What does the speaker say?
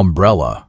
umbrella.